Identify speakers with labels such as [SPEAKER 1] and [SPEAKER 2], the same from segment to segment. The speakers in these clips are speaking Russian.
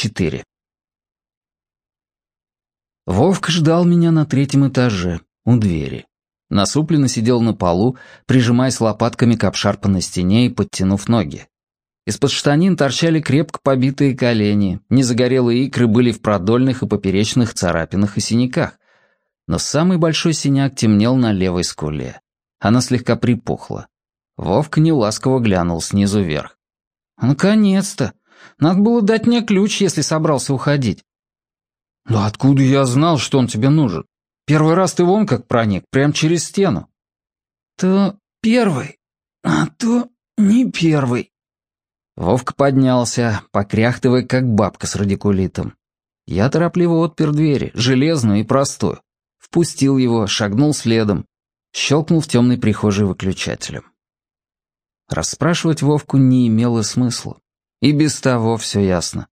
[SPEAKER 1] 24. Вовка ждал меня на третьем этаже, у двери. Насупленно сидел на полу, прижимаясь лопатками к обшарпанной стене и подтянув ноги. Из-под штанин торчали крепко побитые колени, незагорелые икры были в продольных и поперечных царапинах и синяках. Но самый большой синяк темнел на левой скуле. Она слегка припухла. Вовка неласково глянул снизу вверх. «Наконец-то! Надо было дать мне ключ, если собрался уходить». «Да откуда я знал, что он тебе нужен? Первый раз ты вон как проник, прям через стену». «То первый, а то не первый». Вовка поднялся, покряхтывая, как бабка с радикулитом. Я торопливо отпер двери, железную и простую. Впустил его, шагнул следом, щелкнул в темной прихожей выключателем. Расспрашивать Вовку не имело смысла. И без того все ясно.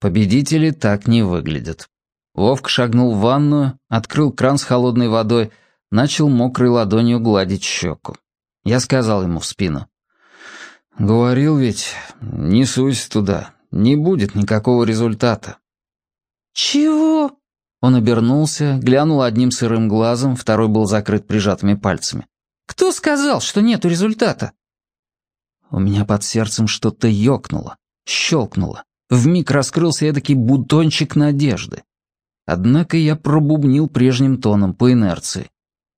[SPEAKER 1] Победители так не выглядят. Вовк шагнул в ванную, открыл кран с холодной водой, начал мокрой ладонью гладить щеку. Я сказал ему в спину. «Говорил ведь, не суйся туда, не будет никакого результата».
[SPEAKER 2] «Чего?»
[SPEAKER 1] Он обернулся, глянул одним сырым глазом, второй был закрыт прижатыми пальцами.
[SPEAKER 2] «Кто сказал, что нету результата?»
[SPEAKER 1] У меня под сердцем что-то ёкнуло, щелкнуло. Вмиг раскрылся эдакий бутончик надежды. Однако я пробубнил прежним тоном по инерции.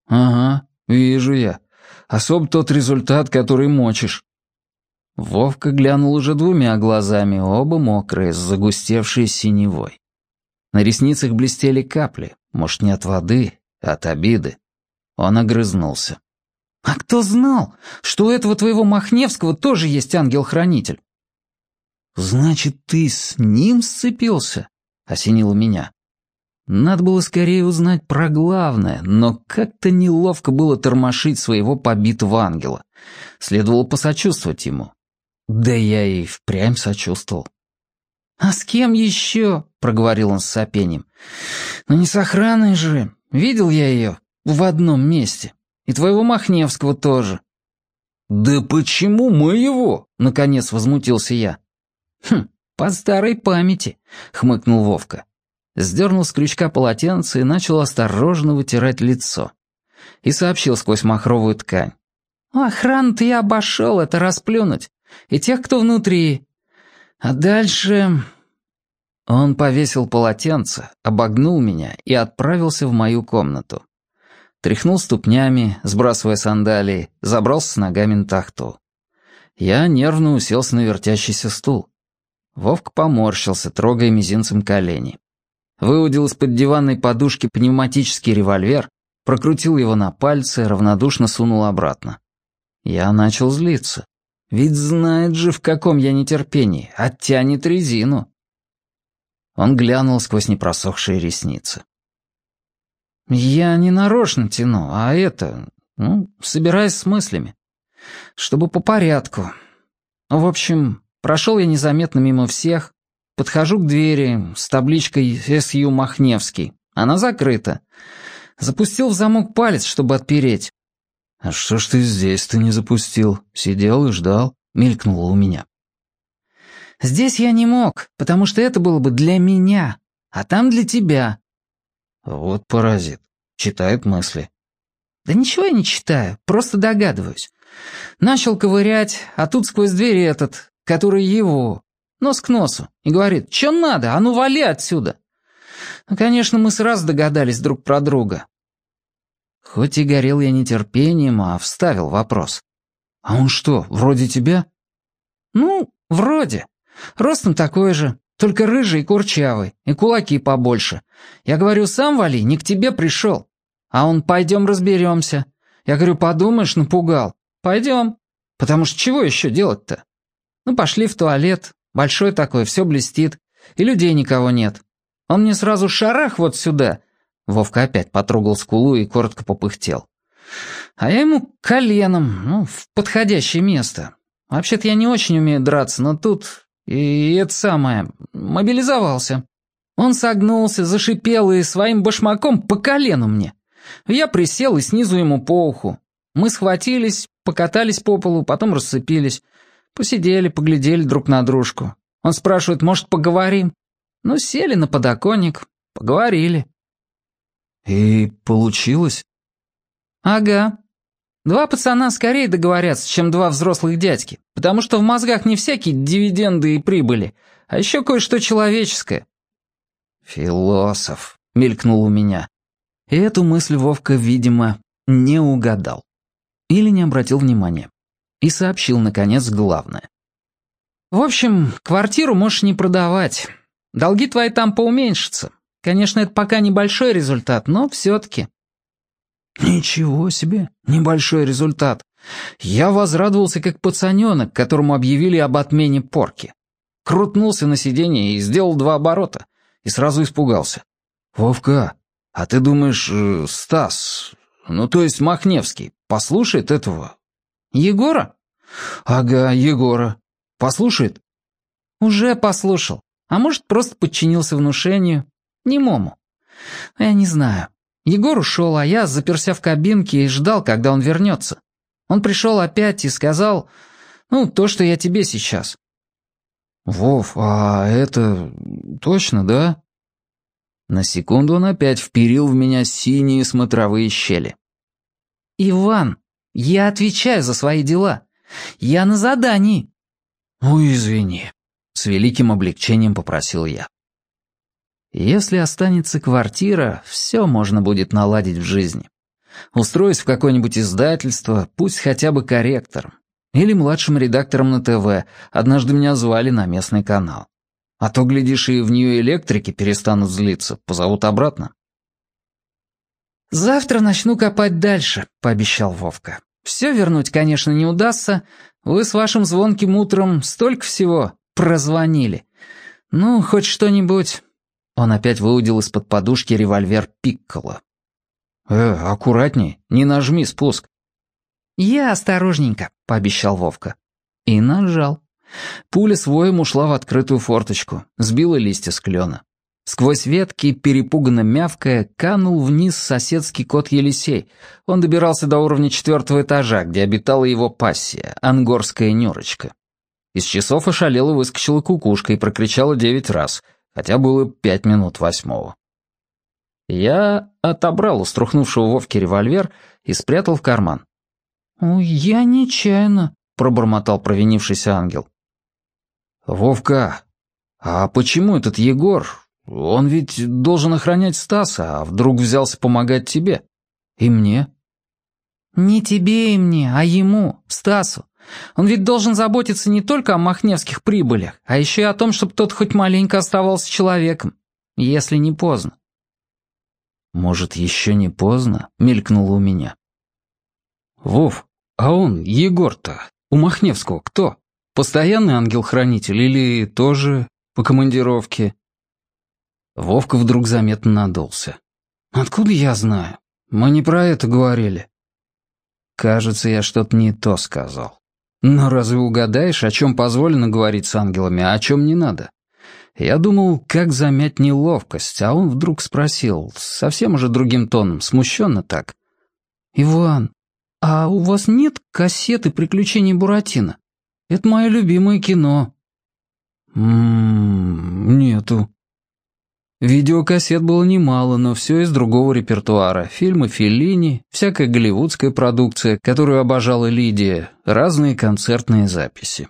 [SPEAKER 1] «Ага, вижу я. Особо тот результат, который мочишь». Вовка глянул уже двумя глазами, оба мокрые, с загустевшей синевой. На ресницах блестели капли, может, не от воды, а от обиды. Он огрызнулся.
[SPEAKER 2] «А кто знал, что у этого твоего Махневского тоже есть ангел-хранитель?»
[SPEAKER 1] «Значит, ты с ним сцепился?» — осенило меня. Надо было скорее узнать про главное, но как-то неловко было тормошить своего побитого ангела. Следовало посочувствовать ему. Да я и впрямь сочувствовал.
[SPEAKER 2] «А с кем еще?» — проговорил он с сопением. «Ну не с охраной же. Видел я ее в одном месте». И твоего Махневского тоже».
[SPEAKER 1] «Да почему моего?» — наконец возмутился я.
[SPEAKER 2] «Хм, по старой памяти», — хмыкнул Вовка.
[SPEAKER 1] Сдернул с крючка полотенце и начал осторожно вытирать лицо. И сообщил сквозь махровую ткань.
[SPEAKER 2] «Охрану-то я обошел, это расплюнуть. И тех, кто внутри. А дальше...»
[SPEAKER 1] Он повесил полотенце, обогнул меня и отправился в мою комнату тряхнул ступнями, сбрасывая сандалии, забрался с ногами на тахту. Я нервно уселся на вертящийся стул. Вовк поморщился, трогая мизинцем колени. Выудил из-под диванной подушки пневматический револьвер, прокрутил его на пальце, равнодушно сунул обратно. Я начал злиться. Ведь знает же, в каком я нетерпении, оттянет резину. Он глянул сквозь непросохшие ресницы.
[SPEAKER 2] «Я не нарочно тяну, а это... Ну, собираюсь с мыслями. Чтобы по порядку. В общем, прошел я незаметно мимо всех, подхожу к двери с табличкой «СЮ Махневский». Она закрыта. Запустил в замок палец, чтобы отпереть.
[SPEAKER 1] «А что ж ты здесь-то не запустил? Сидел и ждал?» — мелькнуло у меня.
[SPEAKER 2] «Здесь я не мог, потому что это было бы для меня, а там для тебя.
[SPEAKER 1] Вот паразит. Читает мысли.
[SPEAKER 2] Да ничего я не читаю, просто догадываюсь. Начал ковырять, а тут сквозь дверь этот, который его, нос к носу, и говорит, «Чё надо? А ну вали отсюда!» Ну, конечно, мы сразу догадались друг про друга.
[SPEAKER 1] Хоть и горел я нетерпением, а вставил вопрос. «А он что, вроде тебя?»
[SPEAKER 2] «Ну, вроде. Ростом такой же. Только рыжий и курчавый, и кулаки побольше. Я говорю, сам вали, не к тебе пришел. А он, пойдем разберемся. Я говорю, подумаешь, напугал. Пойдем. Потому что чего еще делать-то? Ну, пошли в туалет. Большой такой, все блестит. И людей никого нет. Он мне сразу шарах вот сюда. Вовка опять потрогал скулу и коротко попыхтел. А я ему коленом, ну, в подходящее место. Вообще-то я не очень умею драться, но тут и это самое, мобилизовался. Он согнулся, зашипел и своим башмаком по колену мне. Я присел и снизу ему по уху. Мы схватились, покатались по полу, потом расцепились. Посидели, поглядели друг на дружку. Он спрашивает, может, поговорим? Ну, сели на подоконник, поговорили.
[SPEAKER 1] И получилось?
[SPEAKER 2] Ага. Два пацана скорее договорятся, чем два взрослых дядьки, потому что в мозгах не всякие дивиденды и прибыли, а еще кое-что человеческое.
[SPEAKER 1] «Философ», — мелькнул у меня. И эту мысль Вовка, видимо, не угадал. Или не обратил внимания. И сообщил, наконец, главное.
[SPEAKER 2] «В общем, квартиру можешь не продавать. Долги твои там поуменьшатся. Конечно, это пока небольшой результат, но все-таки».
[SPEAKER 1] «Ничего себе, небольшой результат. Я возрадовался как пацаненок, которому объявили об отмене порки. Крутнулся на сиденье и сделал два оборота. И сразу испугался. «Вовка, а ты думаешь, э, Стас, ну то есть Махневский, послушает этого?»
[SPEAKER 2] «Егора?»
[SPEAKER 1] «Ага, Егора. Послушает?»
[SPEAKER 2] «Уже послушал. А может, просто подчинился внушению. Немому. Я не знаю. Егор ушел, а я заперся в кабинке и ждал, когда он вернется. Он пришел опять и сказал, ну, то, что я тебе сейчас.
[SPEAKER 1] «Вов, а это точно, да?» На секунду он опять вперил в меня синие смотровые щели.
[SPEAKER 2] «Иван, я отвечаю за свои дела. Я на задании».
[SPEAKER 1] «Ну, извини», — с великим облегчением попросил я. Если останется квартира, все можно будет наладить в жизни. Устроюсь в какое-нибудь издательство, пусть хотя бы корректором. Или младшим редактором на ТВ. Однажды меня звали на местный канал. А то, глядишь, и в нее электрики перестанут злиться, позовут обратно.
[SPEAKER 2] «Завтра начну копать дальше», — пообещал Вовка. «Все вернуть, конечно, не удастся. Вы с вашим звонким утром столько всего прозвонили. Ну, хоть что-нибудь он опять выудил из-под подушки револьвер Пиккола.
[SPEAKER 1] «Э, аккуратней, не нажми спуск».
[SPEAKER 2] «Я осторожненько», — пообещал Вовка.
[SPEAKER 1] И нажал. Пуля своим ушла в открытую форточку, сбила листья с клена. Сквозь ветки, перепуганно мявкая, канул вниз соседский кот Елисей. Он добирался до уровня четвертого этажа, где обитала его пассия, ангорская Нюрочка. Из часов ошалела выскочила кукушка и прокричала девять раз — хотя было пять минут восьмого. Я отобрал у струхнувшего Вовки револьвер и спрятал в карман.
[SPEAKER 2] «Ой, я нечаянно», — пробормотал провинившийся ангел.
[SPEAKER 1] «Вовка, а почему этот Егор? Он ведь должен охранять Стаса, а вдруг взялся помогать тебе? И мне?»
[SPEAKER 2] «Не тебе и мне, а ему, Стасу. Он ведь должен заботиться не только о махневских прибылях, а еще и о том, чтобы тот хоть маленько оставался человеком, если не поздно.
[SPEAKER 1] «Может, еще не поздно?» — мелькнуло у меня. «Вов, а он, Егор-то, у Махневского кто? Постоянный ангел-хранитель или тоже по командировке?» Вовка вдруг заметно надулся. «Откуда я знаю? Мы не про это говорили». Кажется, я что-то не то сказал. Но разве угадаешь, о чем позволено говорить с ангелами, а о чем не надо? Я думал, как замять неловкость, а он вдруг спросил, совсем уже другим тоном, смущенно так.
[SPEAKER 2] «Иван, а у вас нет кассеты «Приключения Буратино»? Это мое любимое кино».
[SPEAKER 1] «М-м, нету», Видеокассет было немало, но все из другого репертуара. Фильмы Феллини, всякая голливудская продукция, которую обожала Лидия, разные концертные записи.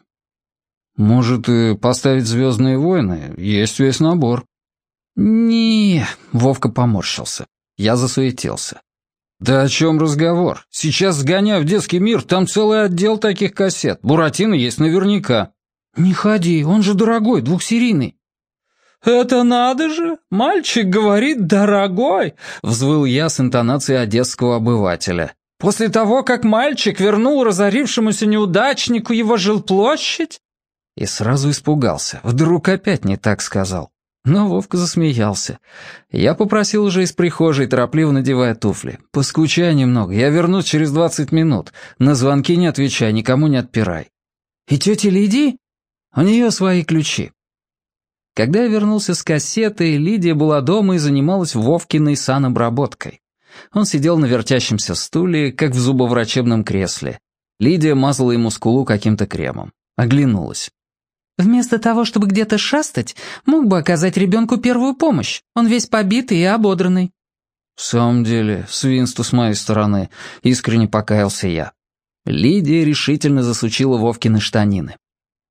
[SPEAKER 1] «Может, и поставить «Звездные войны»? Есть весь набор».
[SPEAKER 2] не Вовка поморщился. Я засуетился.
[SPEAKER 1] «Да о чем разговор? Сейчас сгоняю в детский мир, там целый отдел таких кассет. Буратино есть наверняка».
[SPEAKER 2] «Не ходи, он же дорогой, двухсерийный».
[SPEAKER 3] «Это надо же! Мальчик говорит, дорогой!» — взвыл я с интонацией одесского обывателя. «После того, как мальчик вернул разорившемуся неудачнику его жилплощадь?»
[SPEAKER 1] И сразу испугался. Вдруг опять не так сказал. Но Вовка засмеялся. Я попросил уже из прихожей, торопливо надевая туфли. «Поскучай немного, я вернусь через двадцать минут. На звонки не отвечай, никому не отпирай».
[SPEAKER 2] «И тетя Лидии?»
[SPEAKER 1] «У нее свои ключи. Когда я вернулся с кассетой, Лидия была дома и занималась Вовкиной санобработкой. Он сидел на вертящемся стуле, как в зубоврачебном кресле. Лидия мазала ему скулу каким-то кремом. Оглянулась.
[SPEAKER 2] Вместо того, чтобы где-то шастать, мог бы оказать ребенку первую помощь. Он весь побитый и ободранный».
[SPEAKER 1] «В самом деле, свинство с моей стороны», — искренне покаялся я. Лидия решительно засучила Вовкины штанины.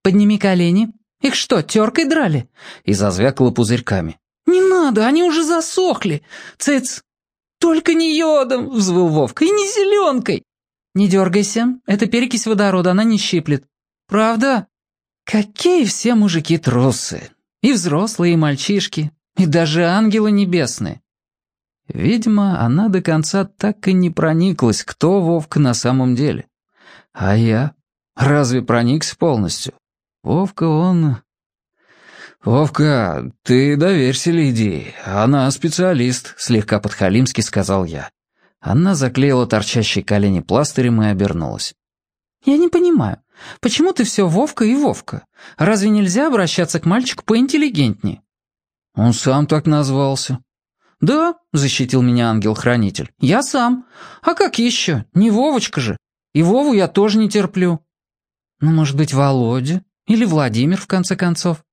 [SPEAKER 2] «Подними колени. Их что, теркой драли?»
[SPEAKER 1] И зазвякала пузырьками.
[SPEAKER 2] «Не надо, они уже засохли. Цыц!» «Только не йодом!» — взвыл Вовка. «И не зеленкой!» «Не дергайся, это перекись водорода, она не щиплет». «Правда?» Какие все мужики трусы. И взрослые, и мальчишки, и даже ангелы небесные.
[SPEAKER 1] Видимо, она до конца так и не прониклась, кто Вовка на самом деле. А я? Разве проникся полностью? Вовка, он... «Вовка, ты доверься Лидии, она специалист», — слегка подхалимски сказал я. Она заклеила торчащие колени пластырем и обернулась.
[SPEAKER 2] «Я не понимаю, почему ты все Вовка и Вовка? Разве нельзя обращаться к мальчику поинтеллигентнее?»
[SPEAKER 1] «Он сам так назвался».
[SPEAKER 2] «Да», — защитил меня ангел-хранитель, — «я сам. А как еще? Не Вовочка же. И Вову я тоже не терплю». «Ну, может быть, Володя? Или Владимир, в конце концов?»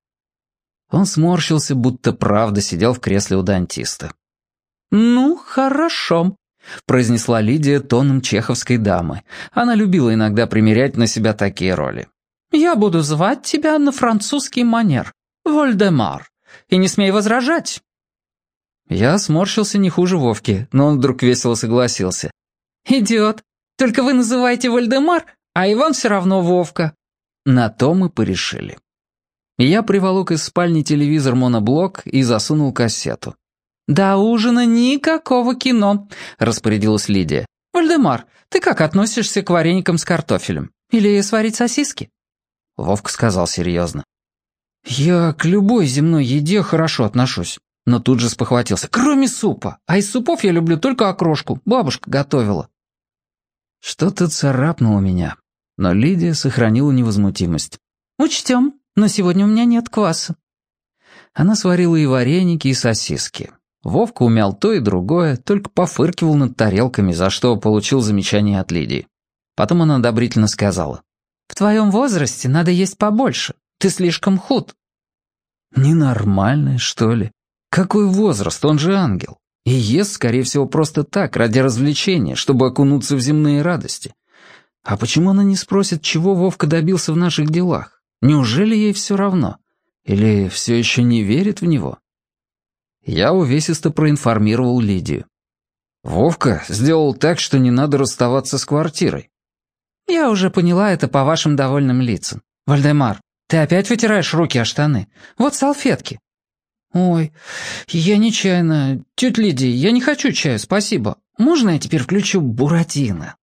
[SPEAKER 1] Он сморщился, будто правда сидел в кресле у дантиста.
[SPEAKER 2] «Ну, хорошо», — произнесла Лидия тоном чеховской дамы. Она любила иногда примерять на себя такие роли. «Я буду звать тебя на французский манер. Вольдемар. И не смей возражать».
[SPEAKER 1] Я сморщился не хуже Вовки, но он вдруг весело согласился.
[SPEAKER 2] «Идиот. Только вы называете Вольдемар, а Иван все равно Вовка».
[SPEAKER 1] На то мы порешили. Я приволок из спальни телевизор моноблок и засунул кассету.
[SPEAKER 2] «До ужина никакого кино», — распорядилась Лидия. «Вальдемар, ты как относишься к вареникам с картофелем? Или сварить сосиски?»
[SPEAKER 1] Вовка сказал серьезно. «Я к любой земной еде хорошо отношусь». Но тут же спохватился. «Кроме супа. А из супов я люблю только окрошку. Бабушка готовила». Что-то царапнуло меня, но Лидия сохранила невозмутимость.
[SPEAKER 2] «Учтем», но сегодня у меня нет кваса».
[SPEAKER 1] Она сварила и вареники, и сосиски. Вовка умял то и другое, только пофыркивал над тарелками, за что получил замечание от Лидии. Потом она одобрительно сказала.
[SPEAKER 2] «В твоем возрасте надо есть побольше. Ты слишком худ».
[SPEAKER 1] «Ненормальный, что ли? Какой возраст? Он же ангел. И ест, скорее всего, просто так, ради развлечения, чтобы окунуться в земные радости. А почему она не спросит, чего Вовка добился в наших делах? Неужели ей все равно? Или все еще не верит в него? Я увесисто проинформировал Лидию. Вовка сделал так, что не надо расставаться с квартирой.
[SPEAKER 2] Я уже поняла это по вашим довольным лицам. Вальдемар, ты опять вытираешь руки о штаны? Вот салфетки. Ой, я нечаянно. Тетя Лидия, я не хочу чая, спасибо. Можно я теперь включу Буратино?